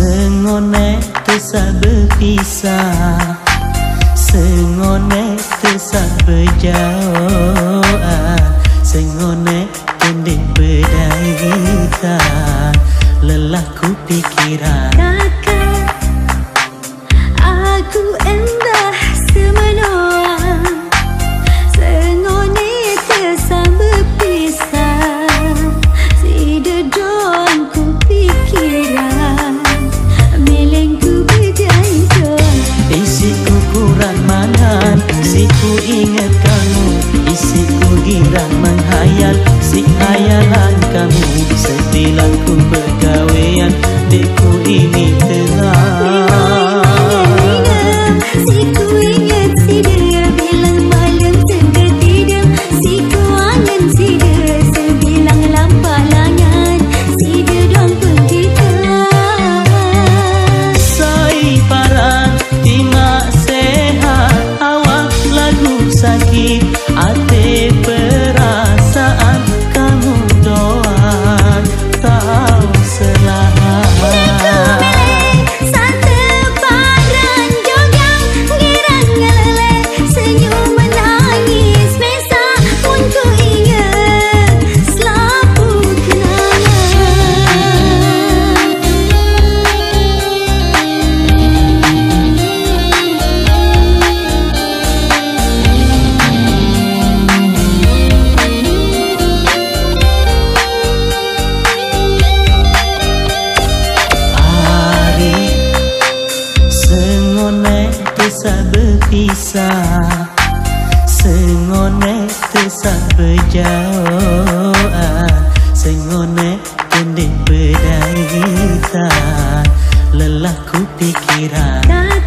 Sengone tersat berpisah Sengone tersat berjauh kurang makan Si ku ingat kamu. Isi ku girang menghayal Si ayalan kamu. Setilah Isa Sengone tesan berjauhan. Sengone kendek berdaitan Lelah ku pikiran